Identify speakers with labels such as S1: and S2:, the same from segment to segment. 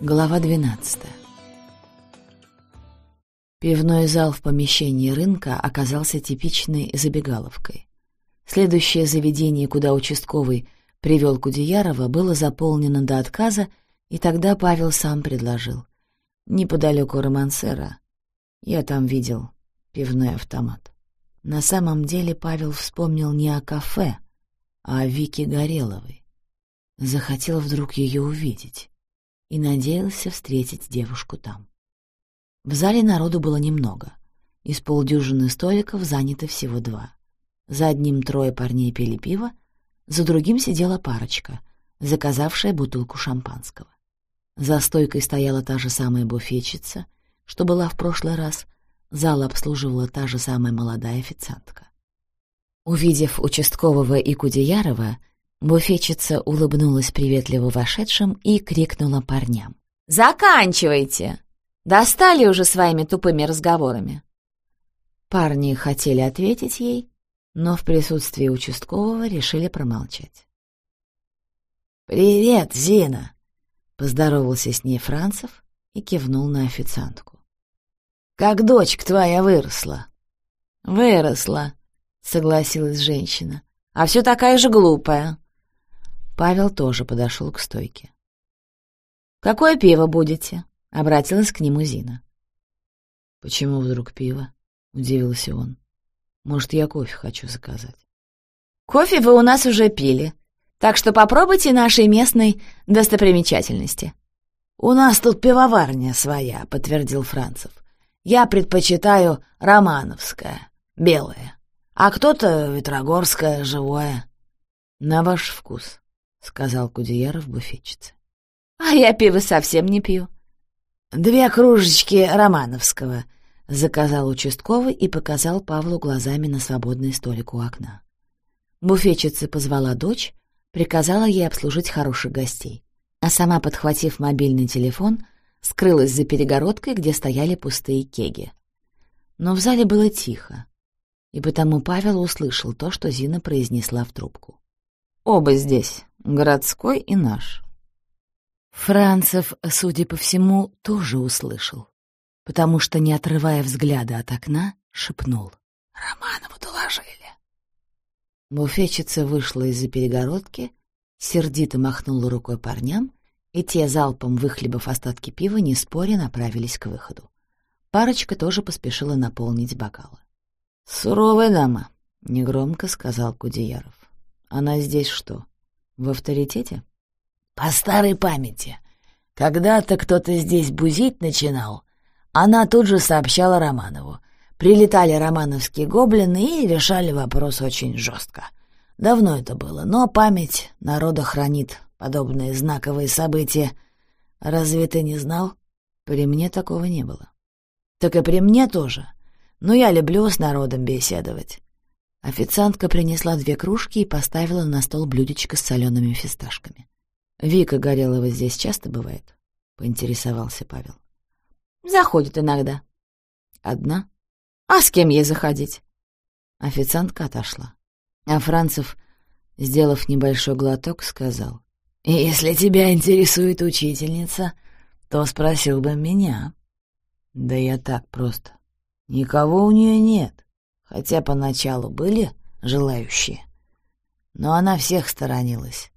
S1: Глава 12 Пивной зал в помещении рынка оказался типичной забегаловкой. Следующее заведение, куда участковый привел Кудеярова, было заполнено до отказа, и тогда Павел сам предложил. Неподалеку Романсера. Я там видел пивной автомат. На самом деле Павел вспомнил не о кафе, а о Вике Гореловой. Захотел вдруг ее увидеть и надеялся встретить девушку там. В зале народу было немного. Из полдюжины столиков заняты всего два. За одним трое парней пили пиво, за другим сидела парочка, заказавшая бутылку шампанского. За стойкой стояла та же самая буфетчица, что была в прошлый раз. Зал обслуживала та же самая молодая официантка. Увидев участкового и Кудеярова, Буфетчица улыбнулась приветливо вошедшим и крикнула парням. «Заканчивайте! Достали уже своими тупыми разговорами!» Парни хотели ответить ей, но в присутствии участкового решили промолчать.
S2: «Привет, Зина!» — поздоровался с ней Францев и кивнул на официантку. «Как дочка твоя выросла?»
S1: «Выросла», — согласилась женщина. «А все такая же глупая. Павел тоже подошел к стойке. «Какое пиво будете?» — обратилась к нему Зина.
S3: «Почему вдруг пиво?» — удивился он. «Может, я кофе хочу заказать?»
S1: «Кофе вы у нас уже пили, так что попробуйте нашей местной достопримечательности».
S2: «У нас тут пивоварня своя», — подтвердил Францев. «Я предпочитаю романовское, белое, а кто-то ветрогорское, живое».
S3: «На ваш вкус», — сказал Кудеяров буфетчице.
S1: «А я пиво совсем не пью».
S2: «Две кружечки романовского», — заказал участковый и показал Павлу глазами на свободный столик у окна.
S1: Буфетчица позвала дочь, приказала ей обслужить хороших гостей, а сама, подхватив мобильный телефон, скрылась за перегородкой, где стояли пустые кеги. Но в зале было тихо, и потому Павел услышал то, что Зина произнесла в трубку. «Оба здесь, городской и наш. Францев, судя по всему, тоже услышал, потому что, не отрывая взгляда от окна, шепнул.
S2: «Романову доложили».
S1: Буфетчица вышла из-за перегородки, сердито махнула рукой парням, и те, залпом выхлебав остатки пива, не споря, направились к выходу. Парочка тоже поспешила наполнить бокалы.
S3: «Суровая дама», — негромко сказал Кудеяров. «Она здесь что, в авторитете?
S2: По старой памяти. Когда-то кто-то здесь бузить начинал. Она тут же сообщала Романову. Прилетали романовские гоблины и решали вопрос очень жестко. Давно это было, но память народа хранит подобные знаковые события. Разве ты не знал?
S3: При мне такого не было.
S2: Так и при мне тоже. Но я люблю с народом беседовать.
S1: Официантка принесла две кружки и поставила на стол блюдечко с солеными фисташками.
S3: «Вика Горелова здесь часто бывает?» — поинтересовался Павел.
S1: «Заходит иногда».
S3: «Одна?»
S1: «А с кем ей заходить?»
S3: Официантка отошла. А Францев, сделав небольшой глоток, сказал.
S2: «Если тебя интересует учительница, то спросил бы меня».
S3: «Да я так просто. Никого у нее нет
S2: хотя поначалу были желающие. Но она всех сторонилась.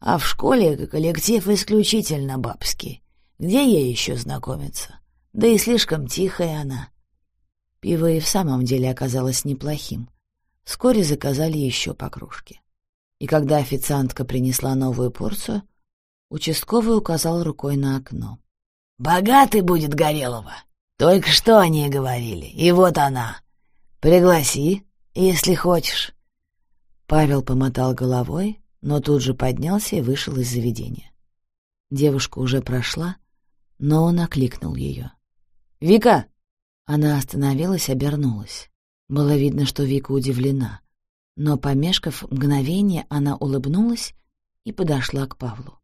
S2: А в школе коллектив исключительно бабский. Где ей еще знакомиться? Да и слишком тихая она.
S1: Пиво и в самом деле оказалось неплохим. Вскоре заказали еще по кружке. И когда официантка принесла новую порцию, участковый указал рукой на окно.
S2: «Богатый будет Горелова. Только что о ней говорили. И вот она. Пригласи, если хочешь».
S1: Павел помотал головой, но тут же поднялся и вышел из заведения. Девушка уже прошла, но он окликнул ее. «Вика!» Она остановилась, обернулась. Было видно, что Вика удивлена, но, помешков мгновение, она улыбнулась и подошла к Павлу.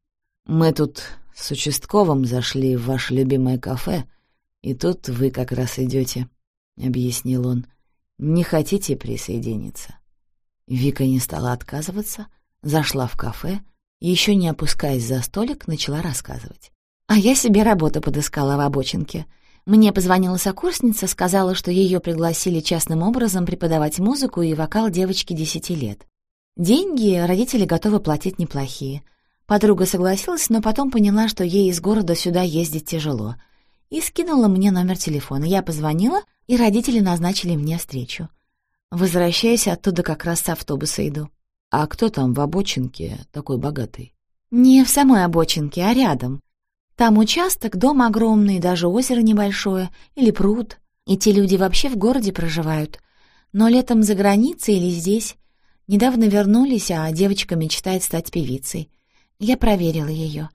S1: «Мы тут с участковым зашли в ваше любимое кафе, и тут вы как раз идете», — объяснил он. Не хотите присоединиться?» Вика не стала отказываться, зашла в кафе и, еще не опускаясь за столик, начала рассказывать. А я себе работу подыскала в обочинке. Мне позвонила сокурсница, сказала, что ее пригласили частным образом преподавать музыку и вокал девочки десяти лет. Деньги родители готовы платить неплохие. Подруга согласилась, но потом поняла, что ей из города сюда ездить тяжело. И скинула мне номер телефона. Я позвонила, и родители назначили мне встречу. Возвращаясь оттуда как раз с автобуса иду.
S3: А кто там в обочинке такой богатый?
S1: Не в самой обочинке, а рядом. Там участок, дом огромный, даже озеро небольшое или пруд. И те люди вообще в городе проживают. Но летом за границей или здесь. Недавно вернулись, а девочка мечтает стать певицей. Я проверила ее.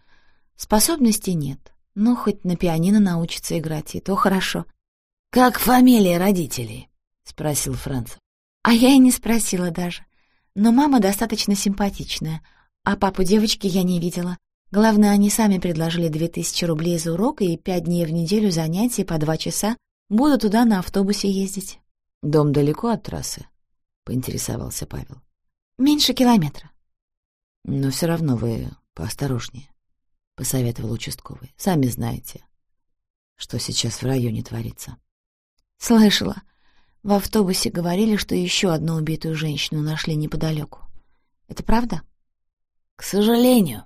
S1: Способностей нет, но хоть на пианино научится играть, и то хорошо.
S2: «Как фамилия родителей?» — спросил Францев.
S1: А я и не спросила даже. Но мама достаточно симпатичная, а папу девочки я не видела. Главное, они сами предложили две тысячи рублей за урок и пять дней в неделю занятий по два часа. Буду туда на автобусе ездить.
S3: «Дом далеко от трассы?» — поинтересовался Павел.
S1: «Меньше километра».
S3: «Но все равно вы поосторожнее», — посоветовал участковый. «Сами знаете, что сейчас в районе творится».
S1: «Слышала. В автобусе говорили, что еще одну убитую женщину нашли неподалеку. Это правда?»
S2: «К сожалению»,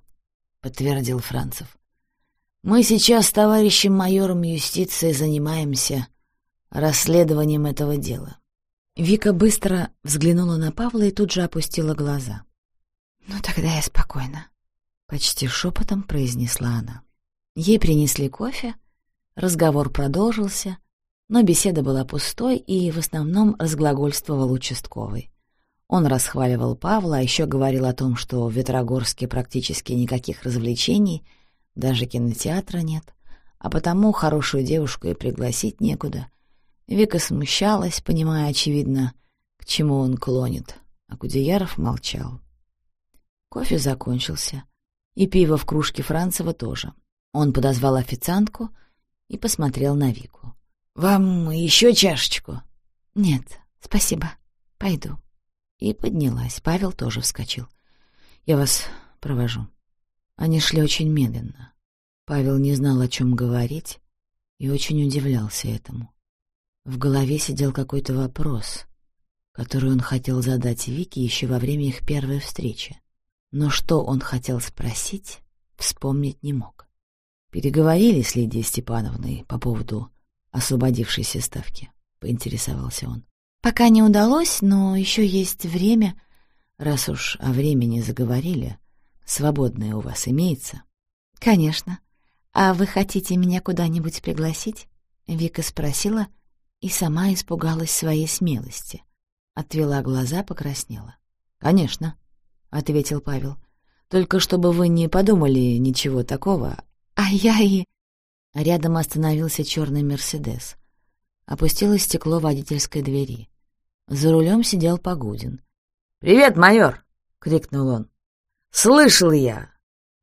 S2: подтвердил Францев. Мы сейчас с товарищем майором юстиции занимаемся расследованием этого дела.
S1: Вика быстро взглянула на Павла и тут же опустила глаза. «Ну тогда я спокойна», — почти шепотом произнесла она. Ей принесли кофе, разговор продолжился, но беседа была пустой и в основном разглагольствовал участковый. Он расхваливал Павла, а еще говорил о том, что в Ветрогорске практически никаких развлечений, даже кинотеатра нет, а потому хорошую девушку и пригласить некуда. Вика смущалась, понимая, очевидно, к чему он клонит, а Кудеяров молчал. Кофе закончился, и пиво в кружке Францева тоже. Он подозвал официантку и посмотрел на Вику.
S2: «Вам еще чашечку?»
S1: «Нет, спасибо. Пойду» и поднялась. Павел тоже вскочил. «Я вас провожу». Они шли очень медленно. Павел не знал, о чем говорить, и очень удивлялся этому. В голове сидел какой-то вопрос, который он хотел задать Вике еще во время их первой встречи. Но что он хотел спросить, вспомнить не мог. «Переговорили с Лидией Степановной по поводу освободившейся ставки?» — поинтересовался он. Пока не удалось, но еще есть время. Раз уж о времени заговорили, свободное у вас имеется? Конечно. А вы хотите меня куда-нибудь пригласить? Вика спросила и сама испугалась своей смелости. Отвела глаза, покраснела. «Конечно», — ответил Павел. «Только чтобы вы не подумали ничего такого. А я и...» Рядом остановился черный «Мерседес». Опустилось стекло водительской двери. За рулем сидел Погудин.
S2: «Привет, майор!» — крикнул он. «Слышал я!»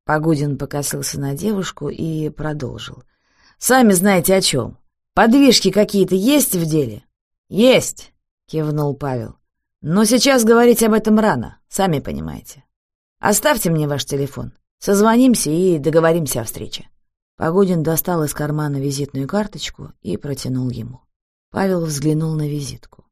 S3: Погудин покосился на девушку и продолжил.
S2: «Сами знаете о чем. Подвижки какие-то есть в деле?»
S3: «Есть!» — кивнул Павел. «Но сейчас говорить об этом рано, сами понимаете. Оставьте мне ваш телефон. Созвонимся и договоримся о встрече». Погодин достал из кармана визитную карточку и протянул ему. Павел взглянул на визитку.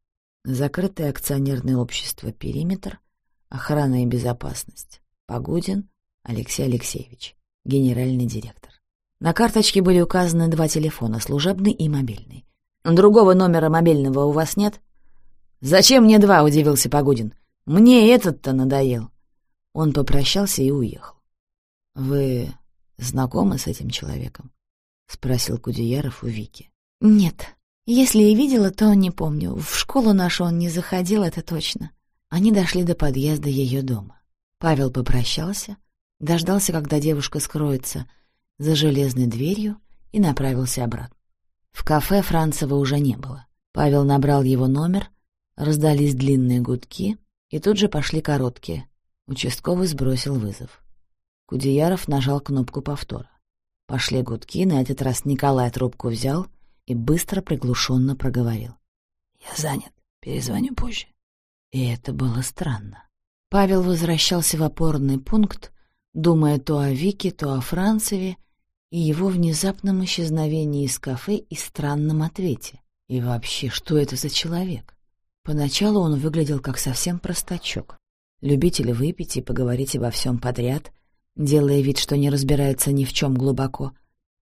S3: Закрытое акционерное общество «Периметр», охрана и безопасность. Погудин Алексей Алексеевич, генеральный директор. На карточке были указаны два телефона, служебный и мобильный. «Другого номера мобильного у вас нет?» «Зачем мне два?» — удивился Погудин. «Мне этот-то надоел». Он попрощался и уехал. «Вы знакомы с этим человеком?» — спросил Кудеяров у Вики. «Нет», если и видела, то не помню. В школу нашу он не заходил, это точно. Они дошли до подъезда ее дома. Павел попрощался, дождался, когда девушка скроется за железной дверью и направился обратно. В кафе Францева уже не было. Павел набрал его номер, раздались длинные гудки, и тут же пошли короткие. Участковый сбросил вызов. Кудеяров нажал кнопку повтора. Пошли гудки, на этот раз Николай трубку взял — и быстро приглушенно проговорил.
S2: «Я занят, перезвоню позже».
S3: И это было странно. Павел возвращался в опорный пункт, думая то о Вике, то о Францеве,
S1: и его внезапном исчезновении из кафе и странном ответе. И вообще, что это за человек? Поначалу он выглядел как совсем простачок. Любитель выпить и поговорить обо всем подряд, делая вид, что не разбирается ни в чем глубоко,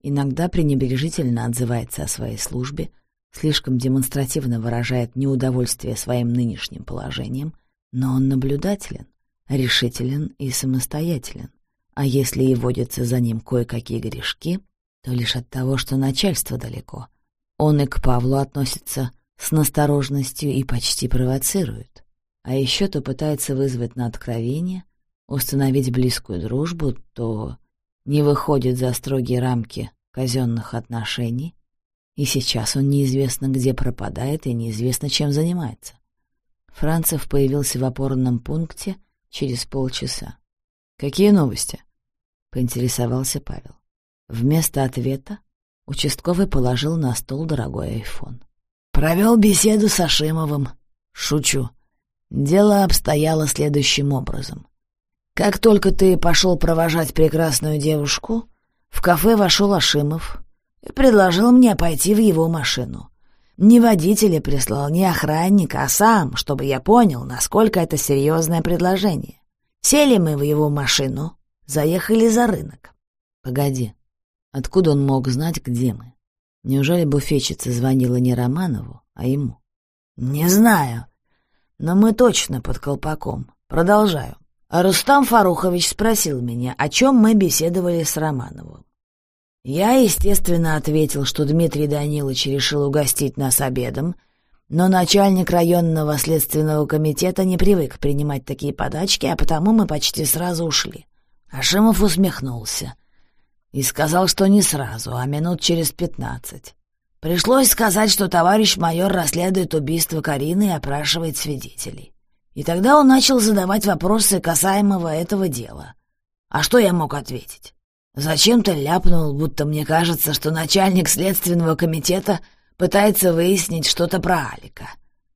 S1: иногда пренебрежительно отзывается о своей службе, слишком демонстративно выражает неудовольствие своим нынешним положением, но он наблюдателен, решителен и самостоятелен. А если и водятся за ним кое-какие грешки, то лишь от того, что начальство далеко. Он и к Павлу относится с насторожностью и почти провоцирует. А еще то пытается вызвать на откровение, установить близкую дружбу, то не выходит за строгие рамки казенных отношений, и сейчас он неизвестно где пропадает и неизвестно чем занимается. Францев появился в опорном пункте через полчаса. «Какие новости?» — поинтересовался Павел. Вместо ответа участковый положил на стол дорогой айфон. «Провел беседу с Ашимовым. Шучу. Дело обстояло следующим образом. Как только ты пошел провожать прекрасную девушку, в кафе вошел Ашимов и предложил мне пойти в его машину. Не водителя прислал, не охранника, а сам, чтобы я понял, насколько это серьезное предложение. Сели мы в его машину, заехали за рынок. Погоди, откуда он мог знать, где мы? Неужели буфетчица звонила не Романову, а ему? Не знаю, но мы точно под колпаком. Продолжаю. А Рустам Фарухович спросил меня, о чем мы беседовали с Романовым. Я, естественно, ответил, что Дмитрий Данилович решил угостить нас обедом, но начальник районного следственного комитета не привык принимать такие подачки, а потому мы почти сразу ушли. Ашимов усмехнулся и сказал, что не сразу, а минут через пятнадцать. Пришлось сказать, что товарищ майор расследует убийство Карины и опрашивает свидетелей. И тогда он начал задавать вопросы касаемого этого дела. А что я мог ответить? Зачем-то ляпнул, будто мне кажется, что начальник следственного комитета пытается выяснить что-то про Алика.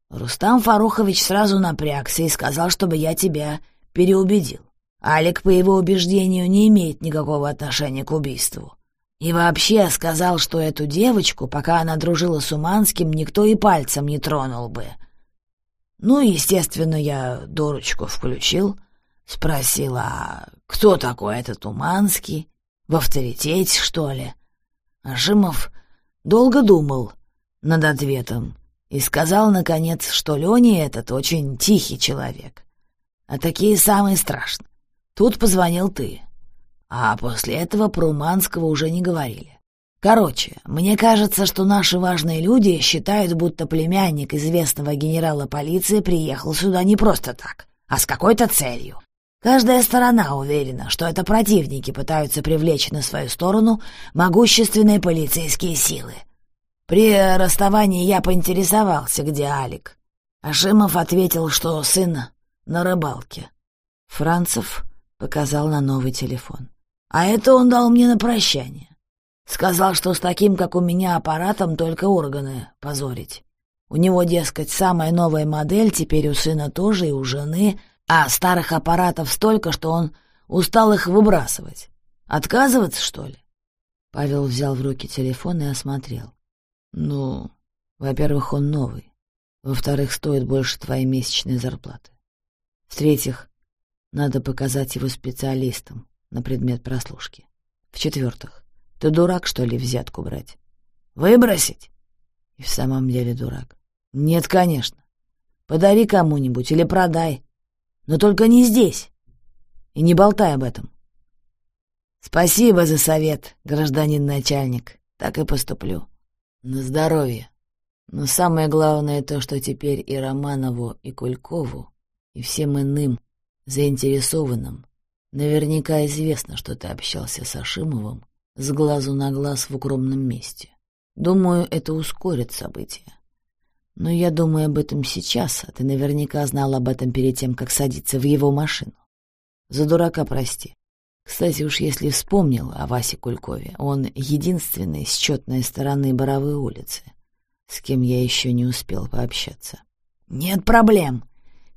S1: Рустам Фарухович сразу напрягся и сказал, чтобы я тебя переубедил. Алик, по его убеждению, не имеет никакого отношения к убийству. И вообще сказал, что эту девочку, пока она дружила с Уманским, никто и пальцем не тронул бы. Ну, естественно, я дурочку включил, спросила, а кто такой этот Уманский? В авторитете, что ли? Ажимов долго думал над ответом и сказал, наконец, что Леня этот очень тихий человек. А такие самые страшные. Тут позвонил ты. А после этого про Уманского уже не говорили. Короче, мне кажется, что наши важные люди считают, будто племянник известного генерала полиции приехал сюда не просто так, а с какой-то целью. Каждая сторона уверена, что это противники пытаются привлечь на свою сторону могущественные полицейские силы. При расставании я поинтересовался, где Алик. Ашимов ответил, что сын на рыбалке. Францев показал на новый телефон. А это он дал мне на прощание. Сказал, что с таким, как у меня, аппаратом только органы позорить. У него, дескать, самая новая модель, теперь у сына тоже и у жены — а старых аппаратов столько, что он устал их выбрасывать. Отказываться, что ли? Павел взял в руки телефон и осмотрел. Ну, во-первых, он новый. Во-вторых, стоит больше твоей месячной зарплаты. В-третьих, надо показать его специалистам на предмет прослушки. В-четвертых, ты дурак, что ли, взятку брать? Выбросить? И в самом деле дурак. Нет, конечно. Подари кому-нибудь или продай. Но только не здесь. И не болтай об этом. Спасибо за совет, гражданин начальник. Так и поступлю. На здоровье. Но самое главное то, что теперь и Романову, и Кулькову, и всем иным заинтересованным наверняка известно, что ты общался с Ашимовым с глазу на глаз в укромном месте. Думаю, это ускорит события. Но я думаю об этом сейчас, а ты наверняка знал об этом перед тем, как садиться в его машину. За дурака прости. Кстати, уж если вспомнил о Васе Кулькове, он единственный с четной стороны Боровой улицы, с кем я еще не успел пообщаться. Нет проблем.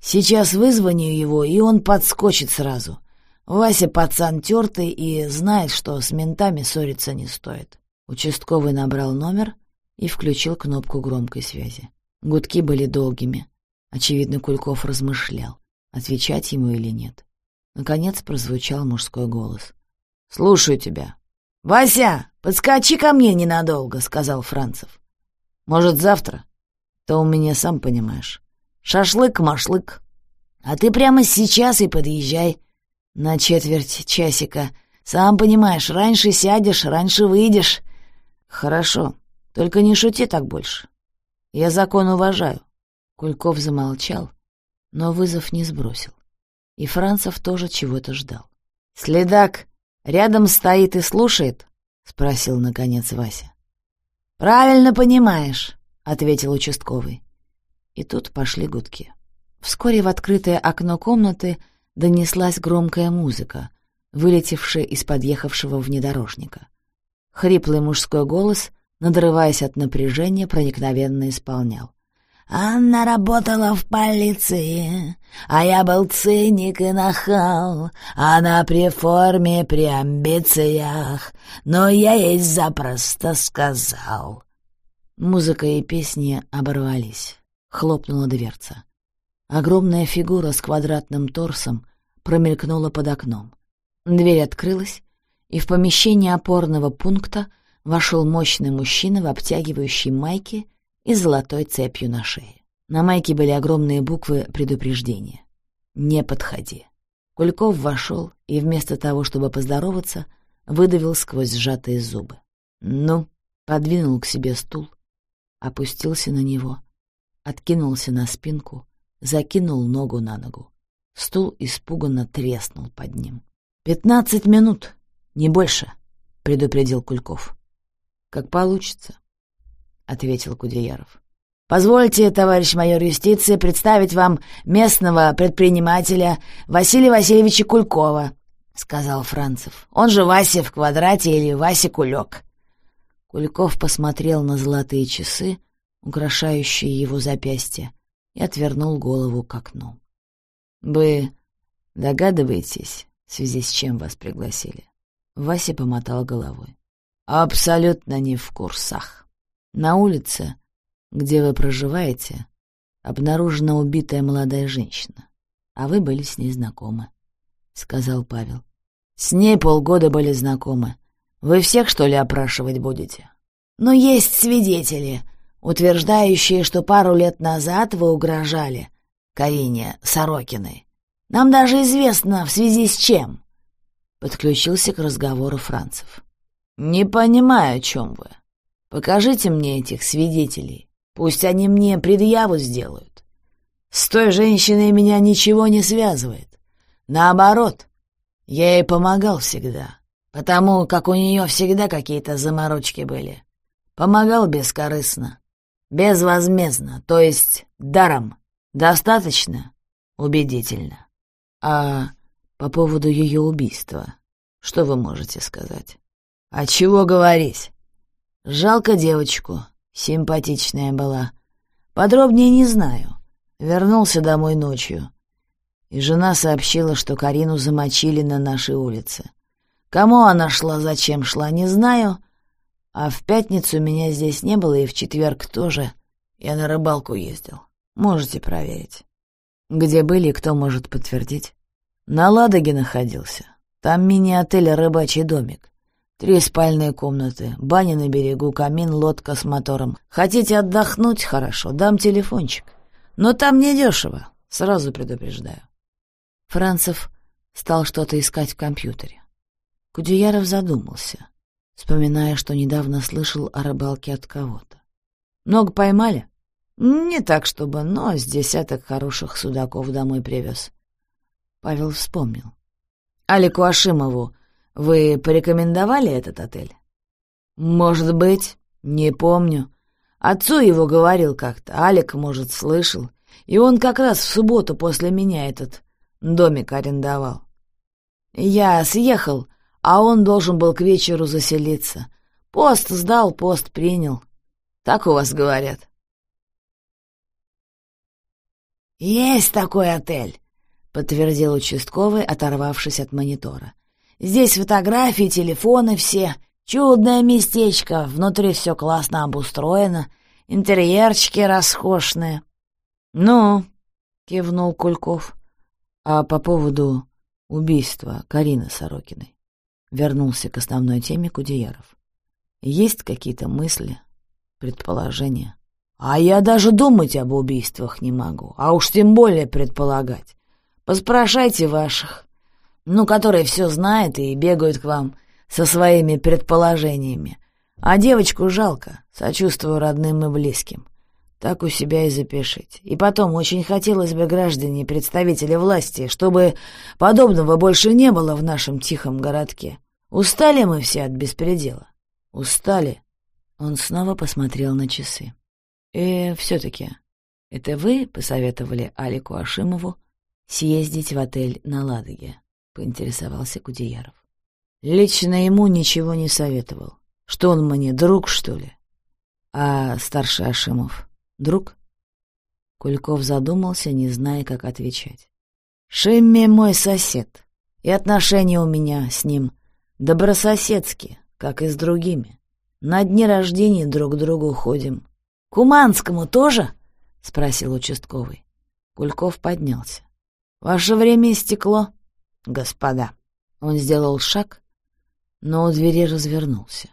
S1: Сейчас вызвоню его, и он подскочит сразу.
S2: Вася пацан тертый и знает, что с ментами ссориться не стоит.
S1: Участковый набрал номер и включил кнопку громкой связи. Гудки были долгими. Очевидно, Кульков размышлял, отвечать ему или нет. Наконец прозвучал мужской голос. «Слушаю тебя».
S2: «Вася, подскочи ко мне ненадолго», — сказал Францев.
S1: «Может, завтра? То у меня, сам понимаешь. Шашлык-машлык.
S2: А ты прямо сейчас и подъезжай. На четверть часика. Сам понимаешь, раньше сядешь, раньше выйдешь.
S1: Хорошо, только не шути так больше. Я закон уважаю. Кульков замолчал, но вызов не сбросил. И Францев тоже чего-то ждал. «Следак рядом стоит и слушает?» — спросил, наконец, Вася.
S2: «Правильно понимаешь», — ответил участковый.
S1: И тут пошли гудки. Вскоре в открытое окно комнаты донеслась громкая музыка, вылетевшая из подъехавшего внедорожника. Хриплый мужской голос, надрываясь от напряжения, проникновенно исполнял.
S2: Анна работала в полиции, а я был циник и нахал. Она при форме, при амбициях, но я ей запросто сказал.
S1: Музыка и песни оборвались. Хлопнула дверца. Огромная фигура с квадратным торсом промелькнула под окном. Дверь открылась, и в помещение опорного пункта вошел мощный мужчина в обтягивающей майке и золотой цепью на шее. На майке были огромные буквы предупреждения. «Не подходи». Кульков вошел и вместо того, чтобы поздороваться, выдавил сквозь сжатые зубы. «Ну», подвинул к себе стул, опустился на него, откинулся на спинку, закинул ногу на ногу. Стул испуганно треснул под ним. «Пятнадцать минут!» «Не больше», — предупредил Кульков. «Как получится», — ответил Кудеяров.
S2: «Позвольте, товарищ майор юстиции, представить вам местного предпринимателя Василия Васильевича Кулькова», — сказал Францев. «Он же Вася в квадрате или Вася Кулек».
S1: Кульков посмотрел на золотые часы, украшающие его запястье, и отвернул голову к окну. «Вы догадываетесь, в связи с чем вас пригласили?» Вася помотал головой. «Абсолютно не в курсах. На улице, где вы проживаете, обнаружена убитая молодая женщина, а вы были с ней знакомы», — сказал Павел. «С ней полгода были знакомы. Вы всех, что ли, опрашивать будете?»
S2: «Но есть свидетели, утверждающие, что пару лет назад вы угрожали Карине Сорокиной. Нам даже известно, в связи с чем».
S1: Подключился к разговору Францев. «Не понимаю, о чем вы. Покажите мне этих свидетелей. Пусть они мне предъяву сделают. С той женщиной меня ничего не связывает. Наоборот, я ей помогал всегда, потому как у нее всегда какие-то заморочки были. Помогал бескорыстно, безвозмездно, то есть даром. Достаточно убедительно. А по поводу ее убийства. Что вы можете сказать? А чего говорить? Жалко девочку, симпатичная была. Подробнее не знаю. Вернулся домой ночью. И жена сообщила, что Карину замочили на нашей улице. Кому она шла, зачем шла, не знаю. А в пятницу меня здесь не было, и в четверг тоже. Я на рыбалку ездил. Можете проверить. Где были, кто может подтвердить? На Ладоге находился. Там мини-отель «Рыбачий домик». Три спальные комнаты, баня на берегу, камин, лодка с мотором. Хотите отдохнуть? Хорошо, дам телефончик. Но там недешево, сразу предупреждаю. Францев стал что-то искать в компьютере. Кудеяров задумался, вспоминая, что недавно слышал о рыбалке от кого-то. Много поймали? Не так, чтобы, но с десяток хороших судаков домой привез. Павел вспомнил. «Алику Ашимову вы порекомендовали этот отель?» «Может быть, не помню. Отцу его говорил как-то, Алик, может, слышал. И он как раз в субботу после меня этот домик арендовал. Я съехал, а он должен был к вечеру заселиться. Пост сдал, пост принял. Так у вас говорят?»
S2: «Есть такой отель. подтвердил участковый, оторвавшись от монитора. «Здесь фотографии, телефоны все. Чудное местечко, внутри все классно обустроено, интерьерчики роскошные».
S3: «Ну», — кивнул Кульков, — «а по поводу убийства Карины Сорокиной?» Вернулся к основной теме Кудеяров. «Есть какие-то мысли, предположения?»
S2: «А я даже думать об убийствах не могу, а уж тем более предполагать. Поспрашайте ваших, ну, которые все знают и бегают к вам со своими предположениями. А девочку жалко, сочувствую родным и близким. Так у себя и запишите. И потом, очень хотелось бы, граждане, представители власти, чтобы подобного больше не было в нашем тихом городке. Устали мы все от беспредела? Устали?» Он снова посмотрел на часы. «И все-таки, это вы посоветовали Алику Ашимову съездить в отель на Ладоге?» — поинтересовался Кудеяров. «Лично ему ничего не советовал. Что он мне, друг, что ли?» «А старший Ашимов друг?» Кульков задумался, не зная, как отвечать. «Шимми мой сосед, и отношения у меня с ним добрососедские, как и с другими. На дни рождения друг к другу ходим. Куманскому тоже?» — спросил участковый. Кульков поднялся. «Ваше время истекло, господа». Он сделал шаг, но у двери развернулся.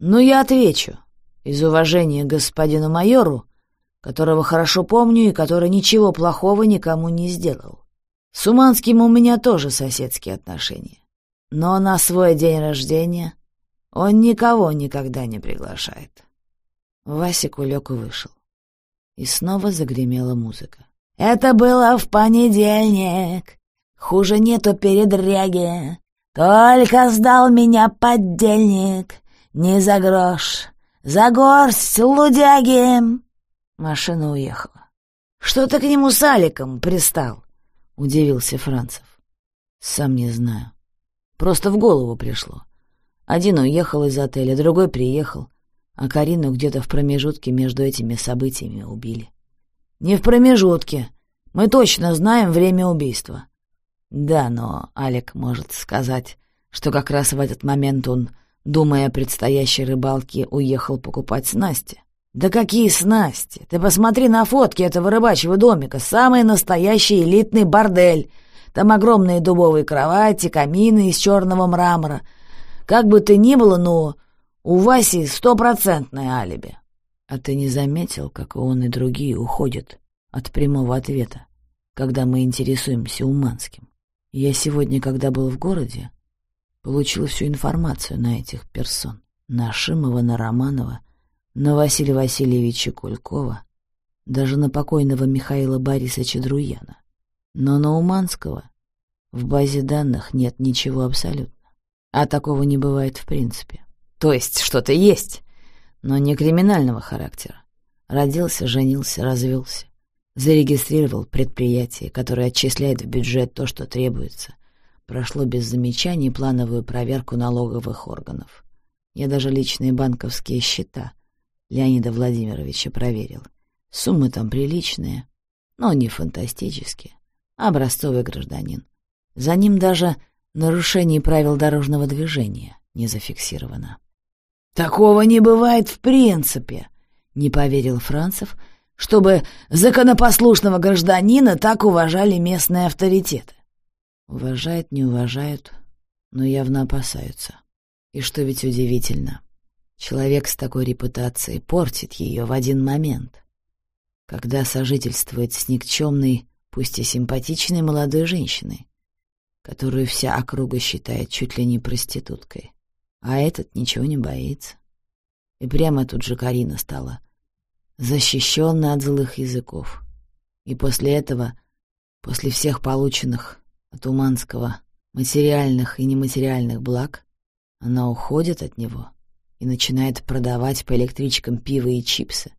S2: «Ну, я отвечу. Из уважения господину майору, которого хорошо помню и который ничего плохого никому не сделал. С Уманским у меня тоже соседские отношения. Но на свой день рождения он никого никогда не приглашает». Васик улег и вышел. И снова загремела музыка. Это было в понедельник. Хуже нету передряги. Только сдал меня поддельник. Не за грош, за горсть лудяги. Машина уехала. Что ты к нему с Аликом пристал? Удивился Францев. Сам не знаю. Просто в голову пришло. Один уехал из отеля, другой приехал, а Карину где-то в промежутке между этими событиями убили. «Не в промежутке. Мы точно знаем время убийства». «Да, но Алик может сказать, что как раз в этот момент он, думая о предстоящей рыбалке, уехал покупать снасти». «Да какие снасти? Ты посмотри на фотки этого рыбачьего домика. Самый настоящий элитный бордель. Там огромные дубовые кровати, камины из черного мрамора. Как бы то ни было, но у Васи стопроцентное алиби. А ты не заметил, как он и другие уходят от прямого ответа, когда мы интересуемся Уманским? Я сегодня, когда был в городе, получил всю информацию на этих персон. На Шимова, на Романова, на Василия Васильевича Кулькова, даже на покойного Михаила Борисовича Друяна. Но на Уманского в базе данных нет ничего абсолютно. А такого не бывает в принципе. То есть что-то есть, но не криминального характера. Родился, женился, развелся. Зарегистрировал предприятие, которое отчисляет в бюджет то, что требуется. Прошло без замечаний плановую проверку налоговых органов. Я даже личные банковские счета Леонида Владимировича проверил. Суммы там приличные, но не фантастические. Образцовый гражданин. За ним даже нарушение правил дорожного движения не зафиксировано. «Такого не бывает в принципе», — не поверил Францев, «чтобы законопослушного гражданина так уважали местные авторитеты». Уважают, не уважают, но явно опасаются. И что ведь удивительно, человек с такой репутацией портит ее в один момент, когда сожительствует с никчемной, пусть и симпатичной молодой женщиной, которую вся округа считает чуть ли не проституткой. А этот ничего не боится. И прямо тут же Карина стала защищенной от злых языков. И после этого, после всех полученных от Уманского материальных и нематериальных благ, она уходит от него и начинает продавать по электричкам пиво и чипсы.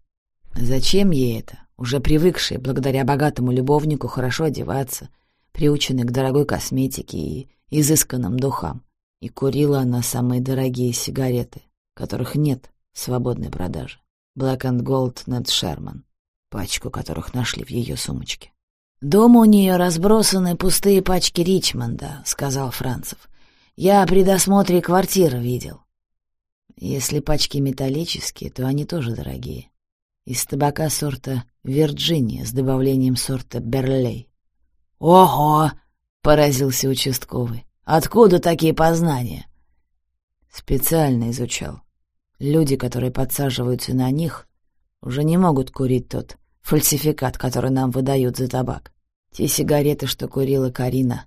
S2: Зачем ей это? Уже привыкшая, благодаря богатому любовнику, хорошо одеваться, приученной к дорогой косметике и изысканным духам. И курила она самые дорогие сигареты, которых нет в свободной продаже. Black and Gold Ned Sherman, пачку которых нашли в ее сумочке. «Дома у нее разбросаны пустые пачки Ричмонда», — сказал Францев. «Я при досмотре квартиры видел». «Если пачки металлические, то они тоже дорогие. Из табака сорта Вирджиния с добавлением сорта Берлей».
S3: «Ого!» — поразился участковый. «Откуда такие познания?»
S1: Специально изучал. Люди, которые подсаживаются на них, уже не могут курить тот фальсификат, который нам выдают за табак. Те сигареты, что курила Карина,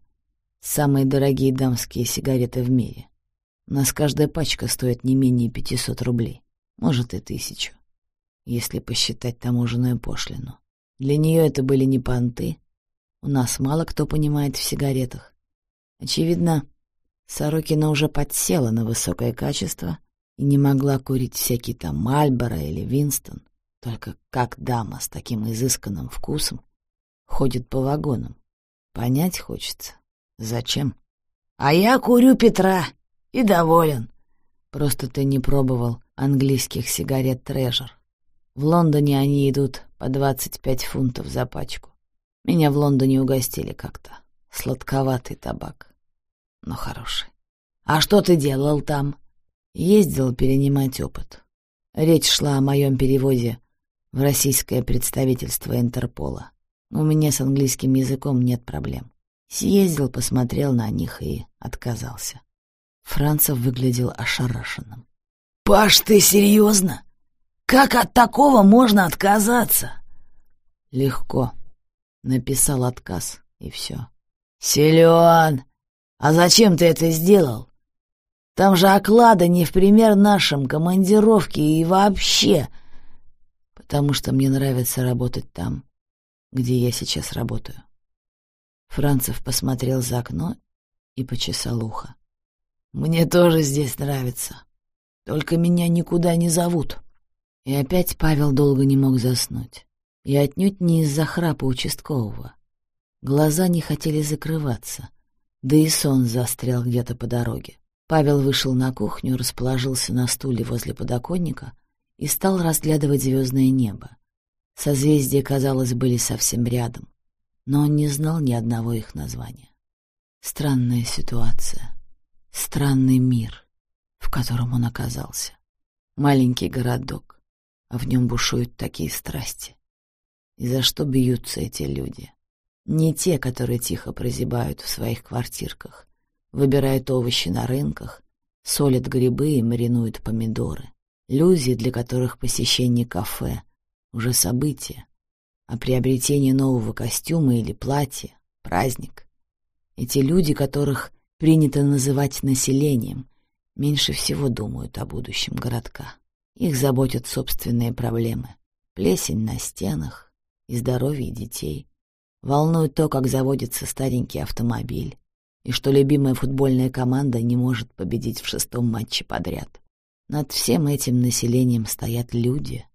S1: самые дорогие дамские сигареты в мире. У нас каждая пачка стоит не менее 500 рублей, может и тысячу, если посчитать таможенную пошлину. Для нее это были не понты. У нас мало кто понимает в сигаретах. Очевидно, Сорокина уже подсела на высокое качество и не могла курить всякий там Мальборо или Винстон. Только как дама с таким изысканным вкусом ходит по вагонам? Понять хочется. Зачем?
S2: А я курю Петра и доволен.
S1: Просто ты не пробовал английских сигарет Трежер. В Лондоне они идут по 25 фунтов за пачку. Меня в Лондоне угостили как-то. Сладковатый табак, но хороший.
S2: А что ты делал там?
S1: Ездил перенимать опыт. Речь шла о моем переводе в российское представительство Интерпола. У меня с английским языком нет проблем. Съездил, посмотрел на них и отказался. Францев выглядел ошарашенным.
S2: «Паш, ты серьезно? Как от такого можно отказаться?»
S1: «Легко». Написал отказ, и все.
S2: «Силен! А зачем ты это сделал? Там же оклады не в пример нашим, командировки и вообще...»
S1: потому что мне нравится работать там, где я сейчас работаю. Францев посмотрел за окно и почесал ухо.
S2: «Мне тоже здесь нравится. Только меня никуда не зовут».
S1: И опять Павел долго не мог заснуть. И отнюдь не из-за храпа участкового. Глаза не хотели закрываться, да и сон застрял где-то по дороге. Павел вышел на кухню, расположился на стуле возле подоконника — и стал разглядывать звездное небо. Созвездия, казалось, были совсем рядом, но он не знал ни одного их названия. Странная ситуация, странный мир, в котором он оказался. Маленький городок, а в нем бушуют такие страсти. И за что бьются эти люди? Не те, которые тихо прозябают в своих квартирках, выбирают овощи на рынках, солят грибы и маринуют помидоры. Люди, для которых посещение кафе — уже событие, а приобретение нового костюма или платья — праздник. Эти люди, которых принято называть населением, меньше всего думают о будущем городка. Их заботят собственные проблемы. Плесень на стенах и здоровье детей. Волнует то, как заводится старенький автомобиль, и что любимая футбольная команда не может победить в шестом матче подряд. Над всем этим населением стоят люди,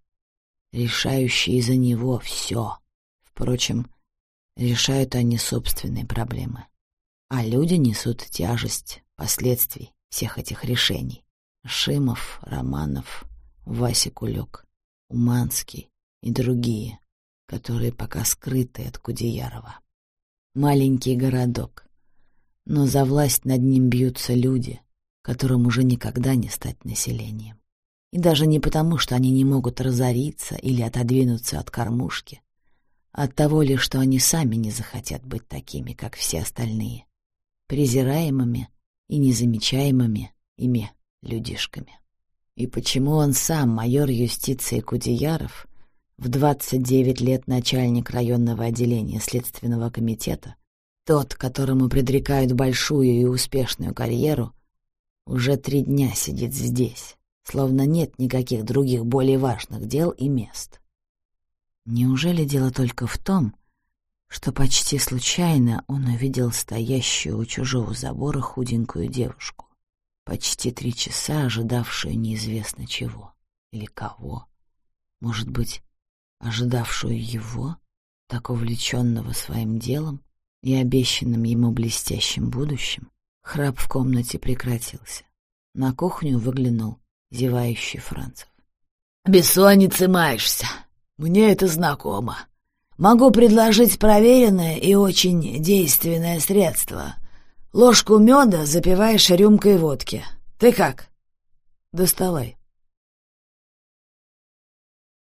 S1: решающие за него все. Впрочем, решают они собственные проблемы. А люди несут тяжесть последствий всех этих решений. Шимов, Романов, Вася Кулек, Уманский и другие, которые пока скрыты от Кудеярова. Маленький городок, но за власть над ним бьются люди, которым уже никогда не стать населением. И даже не потому, что они не могут разориться или отодвинуться от кормушки, а от того лишь, что они сами не захотят быть такими, как все остальные, презираемыми и незамечаемыми ими людишками. И почему он сам, майор юстиции Кудеяров, в 29 лет начальник районного отделения Следственного комитета, тот, которому предрекают большую и успешную карьеру, уже три дня сидит здесь, словно нет никаких других более важных дел и мест. Неужели дело только в том, что почти случайно он увидел стоящую у чужого забора худенькую девушку, почти три часа ожидавшую неизвестно чего или кого, может быть, ожидавшую его, так увлеченного своим делом и обещанным ему блестящим будущим? Храп в комнате прекратился. На кухню выглянул зевающий Францев.
S2: «Бессонницы маешься. Мне это знакомо. Могу предложить проверенное и очень действенное средство. Ложку меда запиваешь рюмкой водки. Ты как?»
S3: «Доставай».